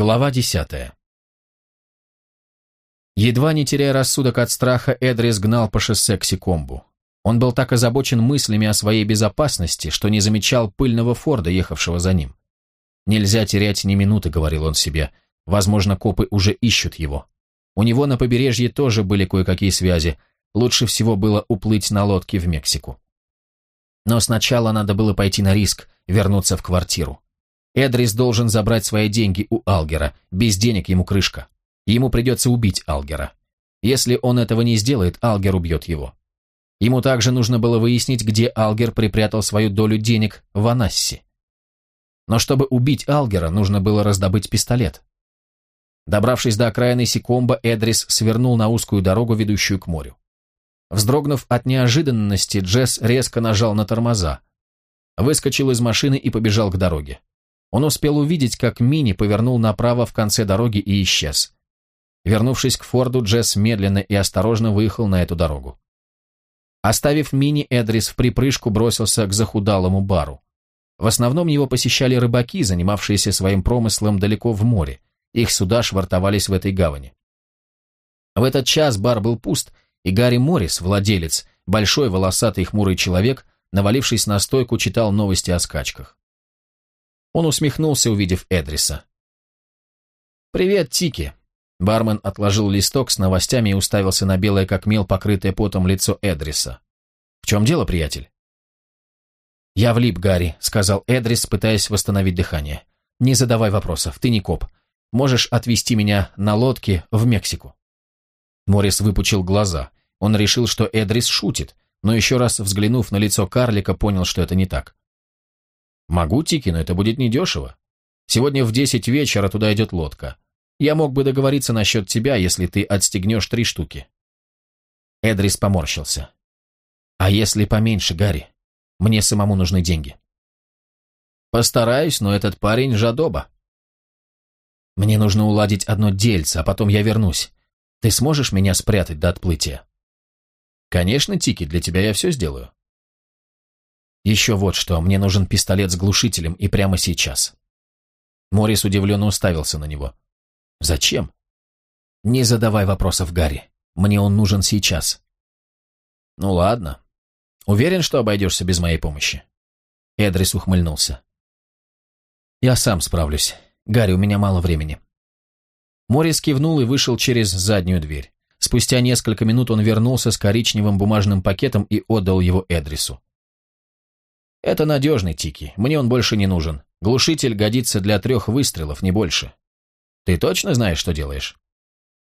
Глава десятая. Едва не теряя рассудок от страха, Эдрис гнал по шоссе к Сикомбу. Он был так озабочен мыслями о своей безопасности, что не замечал пыльного Форда, ехавшего за ним. «Нельзя терять ни минуты», — говорил он себе. «Возможно, копы уже ищут его. У него на побережье тоже были кое-какие связи. Лучше всего было уплыть на лодке в Мексику». Но сначала надо было пойти на риск, вернуться в квартиру. Эдрис должен забрать свои деньги у Алгера, без денег ему крышка. Ему придется убить Алгера. Если он этого не сделает, Алгер убьет его. Ему также нужно было выяснить, где Алгер припрятал свою долю денег в Анасси. Но чтобы убить Алгера, нужно было раздобыть пистолет. Добравшись до окраины Сикомба, Эдрис свернул на узкую дорогу, ведущую к морю. Вздрогнув от неожиданности, Джесс резко нажал на тормоза. Выскочил из машины и побежал к дороге. Он успел увидеть, как Мини повернул направо в конце дороги и исчез. Вернувшись к Форду, Джесс медленно и осторожно выехал на эту дорогу. Оставив мини, Эдрис в припрыжку бросился к захудалому бару. В основном его посещали рыбаки, занимавшиеся своим промыслом далеко в море. Их суда швартовались в этой гавани. В этот час бар был пуст, и Гарри Моррис, владелец, большой волосатый хмурый человек, навалившись на стойку, читал новости о скачках. Он усмехнулся, увидев Эдриса. «Привет, Тики», Бармен отложил листок с новостями и уставился на белое как мел, покрытое потом лицо Эдриса. «В чем дело, приятель?» «Я влип, Гарри», — сказал Эдрис, пытаясь восстановить дыхание. «Не задавай вопросов, ты не коп. Можешь отвезти меня на лодке в Мексику». Морис выпучил глаза. Он решил, что Эдрис шутит, но еще раз взглянув на лицо карлика, понял, что это не так. «Могу, Тики, но это будет недешево. Сегодня в десять вечера туда идет лодка. Я мог бы договориться насчет тебя, если ты отстегнешь три штуки». Эдрис поморщился. «А если поменьше, Гарри? Мне самому нужны деньги». «Постараюсь, но этот парень жадоба». «Мне нужно уладить одно дельце, а потом я вернусь. Ты сможешь меня спрятать до отплытия?» «Конечно, Тики, для тебя я все сделаю». «Еще вот что, мне нужен пистолет с глушителем, и прямо сейчас». Морис удивленно уставился на него. Зачем? Не задавай вопросов, Гарри. Мне он нужен сейчас. Ну ладно. Уверен, что обойдешься без моей помощи? Эдрис ухмыльнулся. Я сам справлюсь. Гарри, у меня мало времени. Морис кивнул и вышел через заднюю дверь. Спустя несколько минут он вернулся с коричневым бумажным пакетом и отдал его Эдрису. «Это надежный, Тики. Мне он больше не нужен. Глушитель годится для трех выстрелов, не больше. Ты точно знаешь, что делаешь?»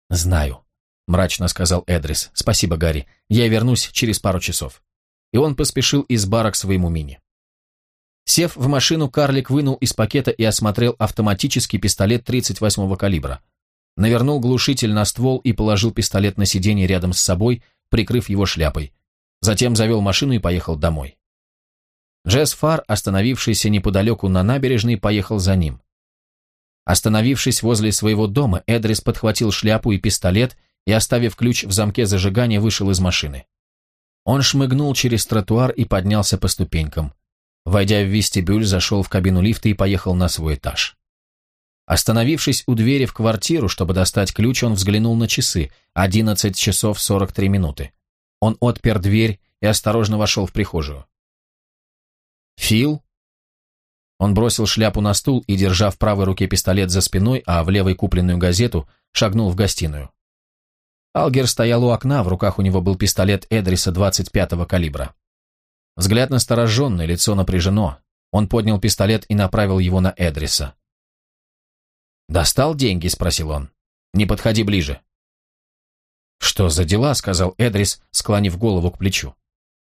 «Знаю», — мрачно сказал Эдрис. «Спасибо, Гарри. Я вернусь через пару часов». И он поспешил из бара к своему мини. Сев в машину, карлик вынул из пакета и осмотрел автоматический пистолет 38-го калибра. Навернул глушитель на ствол и положил пистолет на сиденье рядом с собой, прикрыв его шляпой. Затем завел машину и поехал домой. Джесс Фар, остановившийся неподалеку на набережной, поехал за ним. Остановившись возле своего дома, Эдрис подхватил шляпу и пистолет и, оставив ключ в замке зажигания, вышел из машины. Он шмыгнул через тротуар и поднялся по ступенькам. Войдя в вестибюль, зашел в кабину лифта и поехал на свой этаж. Остановившись у двери в квартиру, чтобы достать ключ, он взглянул на часы. 11 часов 43 минуты. Он отпер дверь и осторожно вошел в прихожую. «Фил?» Он бросил шляпу на стул и, держа в правой руке пистолет за спиной, а в левой купленную газету, шагнул в гостиную. Алгер стоял у окна, в руках у него был пистолет Эдриса 25-го калибра. Взгляд настороженный, лицо напряжено. Он поднял пистолет и направил его на Эдриса. «Достал деньги?» – спросил он. «Не подходи ближе». «Что за дела?» – сказал Эдрис, склонив голову к плечу.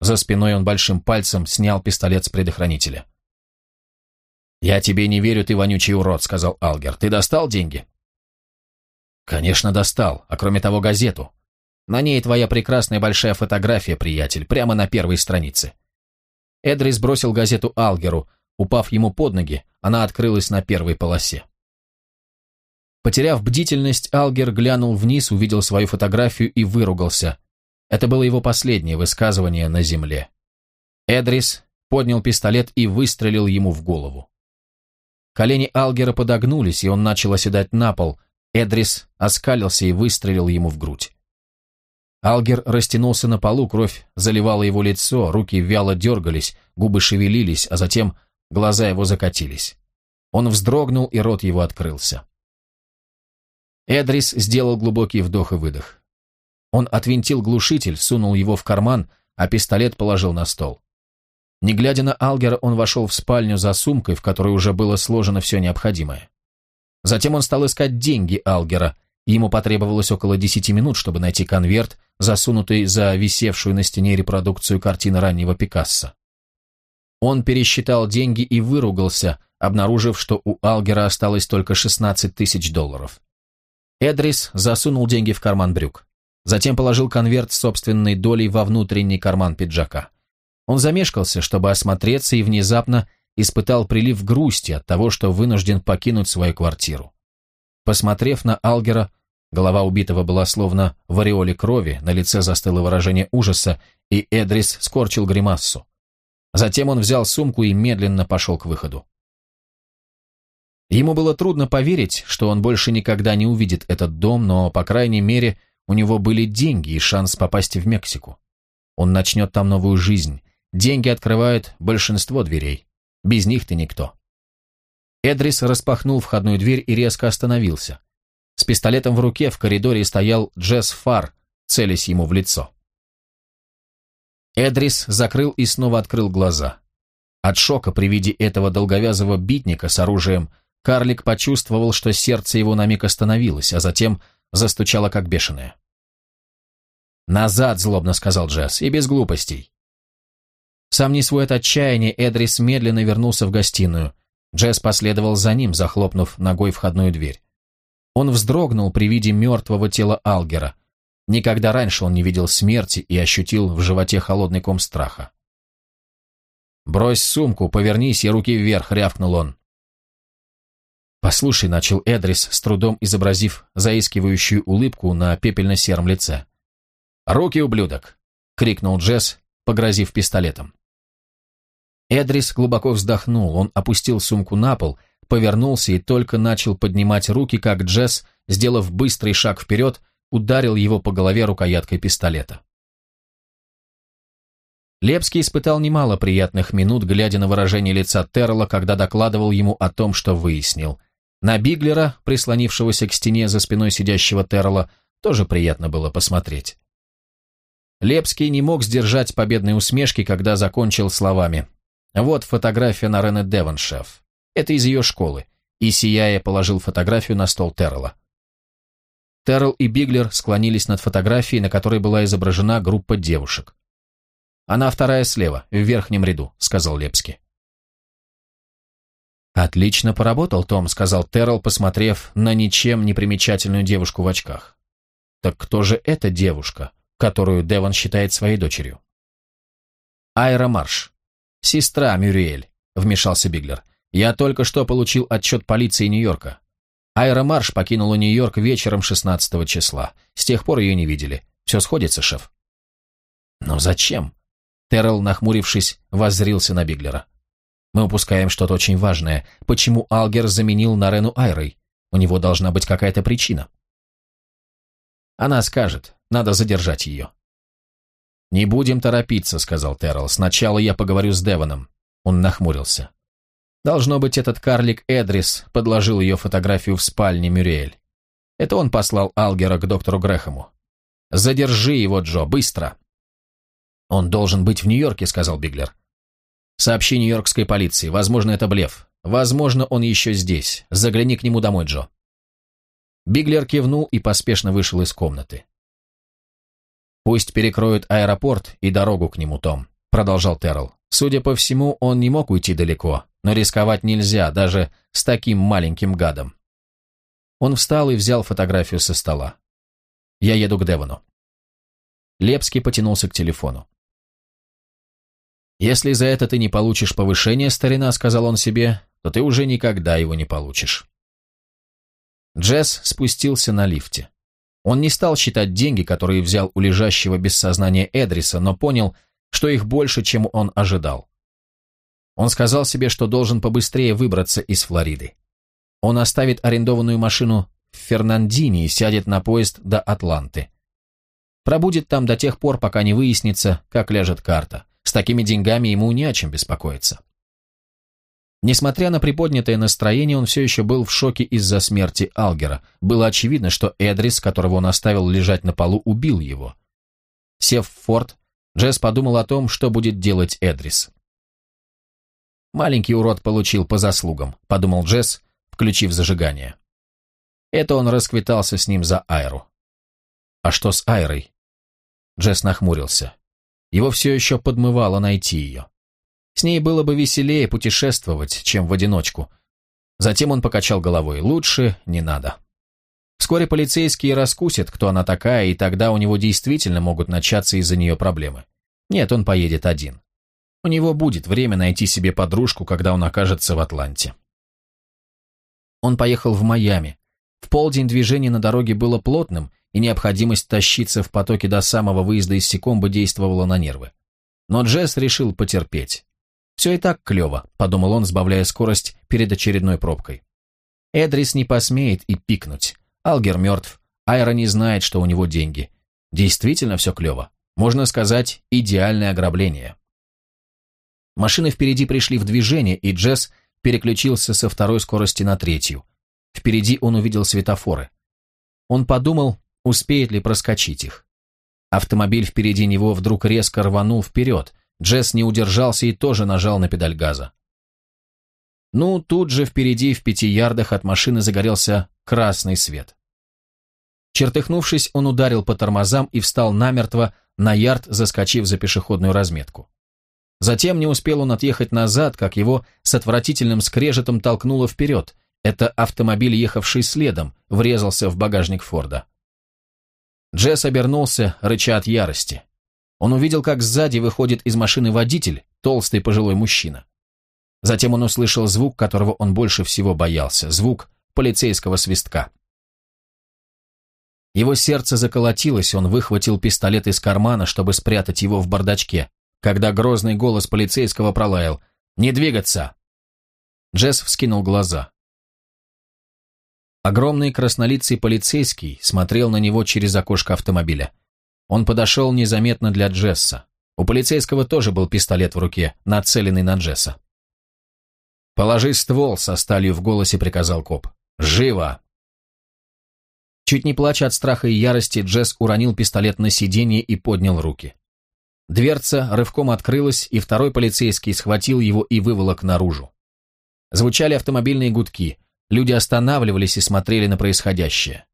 За спиной он большим пальцем снял пистолет с предохранителя. «Я тебе не верю, ты вонючий урод», — сказал Алгер. «Ты достал деньги?» «Конечно, достал, а кроме того газету. На ней твоя прекрасная большая фотография, приятель, прямо на первой странице». Эдрис бросил газету Алгеру. Упав ему под ноги, она открылась на первой полосе. Потеряв бдительность, Алгер глянул вниз, увидел свою фотографию и выругался. Это было его последнее высказывание на земле. Эдрис поднял пистолет и выстрелил ему в голову. Колени Алгера подогнулись, и он начал оседать на пол. Эдрис оскалился и выстрелил ему в грудь. Алгер растянулся на полу, кровь заливала его лицо, руки вяло дергались, губы шевелились, а затем глаза его закатились. Он вздрогнул, и рот его открылся. Эдрис сделал глубокий вдох и выдох. Он отвинтил глушитель, сунул его в карман, а пистолет положил на стол. Не глядя на Алгера, он вошел в спальню за сумкой, в которой уже было сложено все необходимое. Затем он стал искать деньги Алгера. Ему потребовалось около десяти минут, чтобы найти конверт, засунутый за висевшую на стене репродукцию картины раннего Пикассо. Он пересчитал деньги и выругался, обнаружив, что у Алгера осталось только 16 тысяч долларов. Эдрис засунул деньги в карман брюк. Затем положил конверт с собственной долей во внутренний карман пиджака. Он замешкался, чтобы осмотреться, и внезапно испытал прилив грусти от того, что вынужден покинуть свою квартиру. Посмотрев на Алгера, голова убитого была словно в ореоле крови, на лице застыло выражение ужаса, и Эдрис скорчил гримассу. Затем он взял сумку и медленно пошел к выходу. Ему было трудно поверить, что он больше никогда не увидит этот дом, но, по крайней мере, у него были деньги и шанс попасть в Мексику. Он начнет там новую жизнь, Деньги открывают большинство дверей. Без них ты никто. Эдрис распахнул входную дверь и резко остановился. С пистолетом в руке в коридоре стоял Джесс Фар, целясь ему в лицо. Эдрис закрыл и снова открыл глаза. От шока при виде этого долговязого битника с оружием карлик почувствовал, что сердце его на миг остановилось, а затем застучало как бешеное. «Назад!» — злобно сказал Джесс, — «и без глупостей. Сам не свой от отчаяния, Эдрис медленно вернулся в гостиную. Джесс последовал за ним, захлопнув ногой входную дверь. Он вздрогнул при виде мертвого тела Алгера. Никогда раньше он не видел смерти и ощутил в животе холодный ком страха. «Брось сумку, повернись и руки вверх», — рявкнул он. «Послушай», — начал Эдрис, с трудом изобразив заискивающую улыбку на пепельно-сером лице. «Руки, ублюдок!» — крикнул Джесс, погрозив пистолетом. Эдрис глубоко вздохнул, он опустил сумку на пол, повернулся и только начал поднимать руки, как Джесс, сделав быстрый шаг вперед, ударил его по голове рукояткой пистолета. Лепский испытал немало приятных минут, глядя на выражение лица Террела, когда докладывал ему о том, что выяснил. На Биглера, прислонившегося к стене за спиной сидящего Террела, тоже приятно было посмотреть. Лепский не мог сдержать победной усмешки, когда закончил словами вот фотография на Рене Девоншеф. Это из ее школы. И, сияя, положил фотографию на стол Террелла. Террелл и Биглер склонились над фотографией, на которой была изображена группа девушек. «Она вторая слева, в верхнем ряду», — сказал Лепский. «Отлично поработал, Том», — сказал Террелл, посмотрев на ничем не примечательную девушку в очках. «Так кто же эта девушка, которую Девон считает своей дочерью?» «Айра Марш. «Сестра Мюриэль», — вмешался Биглер. «Я только что получил отчет полиции Нью-Йорка. Айра Марш покинула Нью-Йорк вечером 16 числа. С тех пор ее не видели. Все сходится, шеф». «Но зачем?» Террell, нахмурившись, воззрился на Биглера. «Мы упускаем что-то очень важное. Почему Алгер заменил Нарену Айрой? У него должна быть какая-то причина». «Она скажет. Надо задержать ее». «Не будем торопиться», — сказал Террell. «Сначала я поговорю с Девоном». Он нахмурился. Должно быть, этот карлик Эдрис подложил ее фотографию в спальне Мюриэль. Это он послал Алгера к доктору Грэхэму. «Задержи его, Джо, быстро!» «Он должен быть в Нью-Йорке», — сказал Биглер. «Сообщи нью-йоркской полиции. Возможно, это блеф. Возможно, он еще здесь. Загляни к нему домой, Джо». Биглер кивнул и поспешно вышел из комнаты. «Пусть перекроют аэропорт и дорогу к нему, Том», — продолжал Террell. «Судя по всему, он не мог уйти далеко, но рисковать нельзя, даже с таким маленьким гадом». Он встал и взял фотографию со стола. «Я еду к Девону». Лепский потянулся к телефону. «Если за это ты не получишь повышение, старина», — сказал он себе, — «то ты уже никогда его не получишь». Джесс спустился на лифте. Он не стал считать деньги, которые взял у лежащего без сознания Эдриса, но понял, что их больше, чем он ожидал. Он сказал себе, что должен побыстрее выбраться из Флориды. Он оставит арендованную машину в Фернандине и сядет на поезд до Атланты. Пробудет там до тех пор, пока не выяснится, как ляжет карта. Такими деньгами ему не о чем беспокоиться. Несмотря на приподнятое настроение, он все еще был в шоке из-за смерти Алгера. Было очевидно, что Эдрис, которого он оставил лежать на полу, убил его. Сев в форт, Джесс подумал о том, что будет делать Эдрис. «Маленький урод получил по заслугам», — подумал Джесс, включив зажигание. Это он расквитался с ним за Айру. А что с Айрой? Джесс нахмурился. Его все еще подмывало найти ее. С ней было бы веселее путешествовать, чем в одиночку. Затем он покачал головой. Лучше не надо. Вскоре полицейские раскусят, кто она такая, и тогда у него действительно могут начаться из-за нее проблемы. Нет, он поедет один. У него будет время найти себе подружку, когда он окажется в Атланте. Он поехал в Майами. В полдень движение на дороге было плотным, и необходимость тащиться в потоке до самого выезда из Секомбы действовала на нервы. Но Джесс решил потерпеть. «Все и так клево», — подумал он, сбавляя скорость перед очередной пробкой. Эдрис не посмеет и пикнуть. Алгер мертв. Айра не знает, что у него деньги. Действительно все клево. Можно сказать, идеальное ограбление. Машины впереди пришли в движение, и Джесс переключился со второй скорости на третью. Впереди он увидел светофоры. Он подумал, успеет ли проскочить их. Автомобиль впереди него вдруг резко рванул вперед, Джесс не удержался и тоже нажал на педаль газа. Ну, тут же впереди, в пяти ярдах от машины загорелся красный свет. Чертыхнувшись, он ударил по тормозам и встал намертво, на ярд заскочив за пешеходную разметку. Затем не успел он отъехать назад, как его с отвратительным скрежетом толкнуло вперед. Это автомобиль, ехавший следом, врезался в багажник Форда. Джесс обернулся, рыча от ярости. Он увидел, как сзади выходит из машины водитель, толстый пожилой мужчина. Затем он услышал звук, которого он больше всего боялся, звук полицейского свистка. Его сердце заколотилось, он выхватил пистолет из кармана, чтобы спрятать его в бардачке, когда грозный голос полицейского пролаял «Не двигаться!». Джесс вскинул глаза. Огромный краснолицый полицейский смотрел на него через окошко автомобиля. Он подошел незаметно для Джесса. У полицейского тоже был пистолет в руке, нацеленный на Джесса. «Положи ствол», — со сталью в голосе приказал коп. «Живо!» Чуть не плача от страха и ярости, Джесс уронил пистолет на сиденье и поднял руки. Дверца рывком открылась, и второй полицейский схватил его и выволок наружу. Звучали автомобильные гудки, люди останавливались и смотрели на происходящее.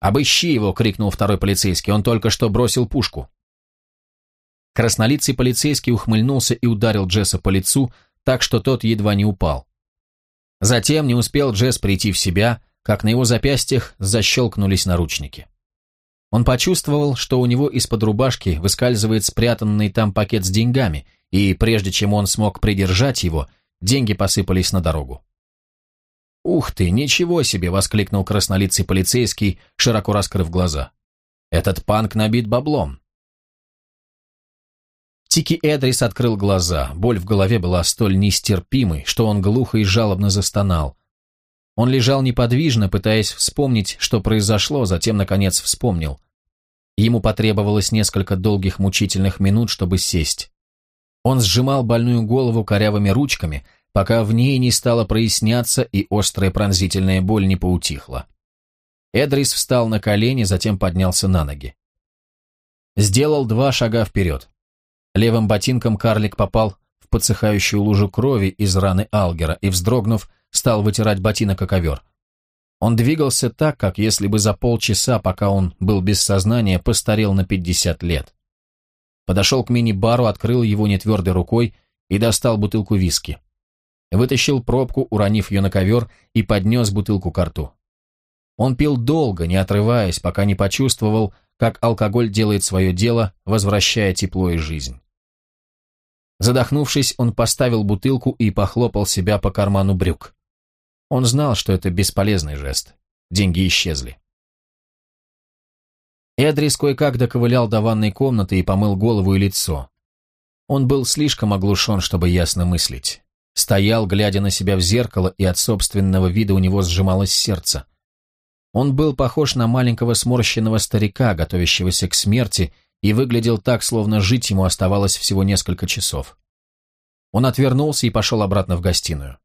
«Обыщи его!» — крикнул второй полицейский. «Он только что бросил пушку». Краснолицый полицейский ухмыльнулся и ударил Джесса по лицу, так что тот едва не упал. Затем не успел Джесс прийти в себя, как на его запястьях защелкнулись наручники. Он почувствовал, что у него из-под рубашки выскальзывает спрятанный там пакет с деньгами, и прежде чем он смог придержать его, деньги посыпались на дорогу. «Ух ты, ничего себе!» — воскликнул краснолицый полицейский, широко раскрыв глаза. «Этот панк набит баблом». Тики Эдрис открыл глаза. Боль в голове была столь нестерпимой, что он глухо и жалобно застонал. Он лежал неподвижно, пытаясь вспомнить, что произошло, затем, наконец, вспомнил. Ему потребовалось несколько долгих мучительных минут, чтобы сесть. Он сжимал больную голову корявыми ручками, пока в ней не стало проясняться и острая пронзительная боль не поутихла. Эдрис встал на колени, затем поднялся на ноги. Сделал два шага вперед. Левым ботинком карлик попал в подсыхающую лужу крови из раны Алгера и, вздрогнув, стал вытирать ботинок о ковер. Он двигался так, как если бы за полчаса, пока он был без сознания, постарел на пятьдесят лет. Подошел к мини-бару, открыл его нетвердой рукой и достал бутылку виски. Вытащил пробку, уронив ее на ковер, и поднес бутылку к рту. Он пил долго, не отрываясь, пока не почувствовал, как алкоголь делает свое дело, возвращая тепло и жизнь. Задохнувшись, он поставил бутылку и похлопал себя по карману брюк. Он знал, что это бесполезный жест. Деньги исчезли. Эдрис кое-как доковылял до ванной комнаты и помыл голову и лицо. Он был слишком оглушен, чтобы ясно мыслить. Стоял, глядя на себя в зеркало, и от собственного вида у него сжималось сердце. Он был похож на маленького сморщенного старика, готовящегося к смерти, и выглядел так, словно жить ему оставалось всего несколько часов. Он отвернулся и пошел обратно в гостиную.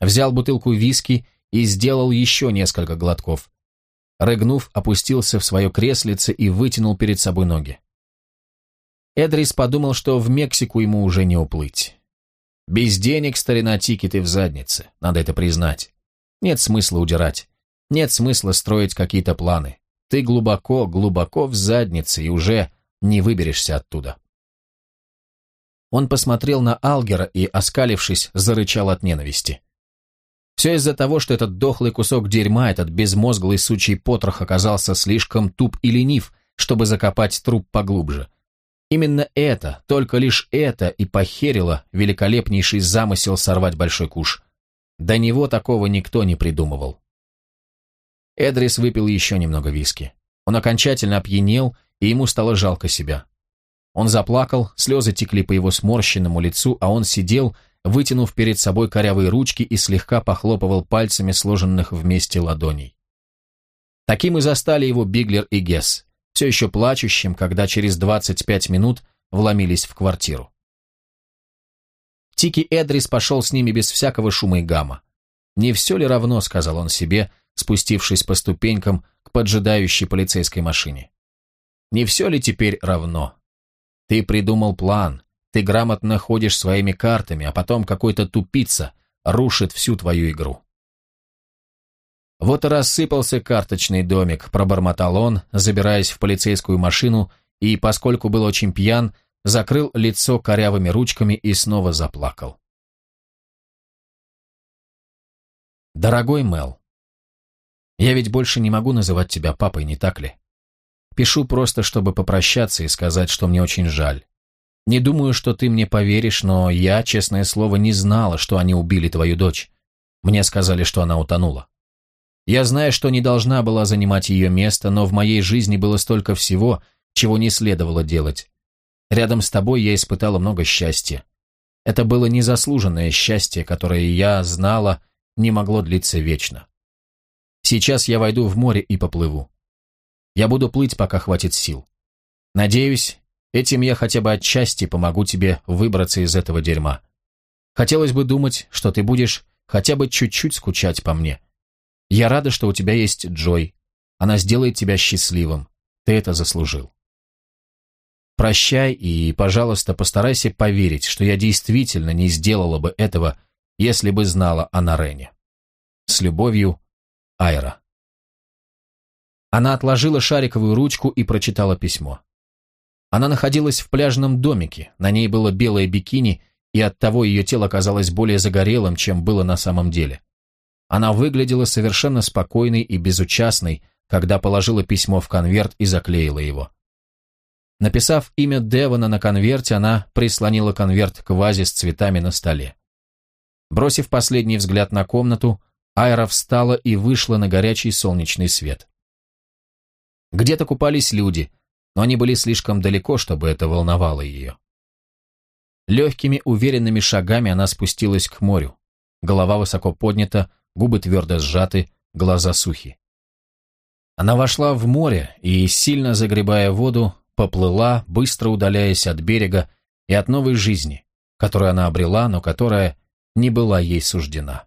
Взял бутылку виски и сделал еще несколько глотков. Рыгнув, опустился в свое креслице и вытянул перед собой ноги. Эдрис подумал, что в Мексику ему уже не уплыть. Без денег, старина Тики, ты в заднице, надо это признать. Нет смысла удирать. Нет смысла строить какие-то планы. Ты глубоко, глубоко в заднице и уже не выберешься оттуда. Он посмотрел на Алгера и, оскалившись, зарычал от ненависти. Все из-за того, что этот дохлый кусок дерьма, этот безмозглый сучий потрох оказался слишком туп и ленив, чтобы закопать труп поглубже. Именно это, только лишь это и похерило великолепнейший замысел сорвать большой куш. До него такого никто не придумывал. Эдрис выпил еще немного виски. Он окончательно опьянел, и ему стало жалко себя. Он заплакал, слезы текли по его сморщенному лицу, а он сидел, вытянув перед собой корявые ручки и слегка похлопывал пальцами сложенных вместе ладоней. Таким и застали его Биглер и Гесс, все еще плачущим, когда через 25 минут вломились в квартиру. Тики Эдрис пошел с ними без всякого шума и гамма. «Не все ли равно», — сказал он себе, спустившись по ступенькам к поджидающей полицейской машине. «Не все ли теперь равно? Ты придумал план, ты грамотно ходишь своими картами, а потом какой-то тупица рушит всю твою игру». Вот и рассыпался карточный домик, пробормотал он, забираясь в полицейскую машину, и, поскольку был очень пьян, закрыл лицо корявыми ручками и снова заплакал. Дорогой Мел, я ведь больше не могу называть тебя папой, не так ли? Пишу просто, чтобы попрощаться и сказать, что мне очень жаль. Не думаю, что ты мне поверишь, но я, честное слово, не знала, что они убили твою дочь. Мне сказали, что она утонула. Я знаю, что не должна была занимать ее место, но в моей жизни было столько всего, чего не следовало делать. Рядом с тобой я испытала много счастья. Это было незаслуженное счастье, которое я знала, не могло длиться вечно. Сейчас я войду в море и поплыву. Я буду плыть, пока хватит сил. Надеюсь, этим я хотя бы отчасти помогу тебе выбраться из этого дерьма. Хотелось бы думать, что ты будешь хотя бы чуть-чуть скучать по мне. Я рада, что у тебя есть Джой. Она сделает тебя счастливым. Ты это заслужил. Прощай и, пожалуйста, постарайся поверить, что я действительно не сделала бы этого, если бы знала о Нарене. С любовью, Айра. Она отложила шариковую ручку и прочитала письмо. Она находилась в пляжном домике, на ней было белое бикини, и оттого ее тело казалось более загорелым, чем было на самом деле. Она выглядела совершенно спокойной и безучастной, когда положила письмо в конверт и заклеила его. Написав имя Девона на конверте, она прислонила конверт к вазе с цветами на столе. Бросив последний взгляд на комнату, Айра встала и вышла на горячий солнечный свет. Где-то купались люди, но они были слишком далеко, чтобы это волновало ее. Легкими, уверенными шагами она спустилась к морю. Голова высоко поднята, губы твердо сжаты, глаза сухи. Она вошла в море и, сильно загребая воду, поплыла, быстро удаляясь от берега и от новой жизни, которую она обрела, но которая не была ей суждена.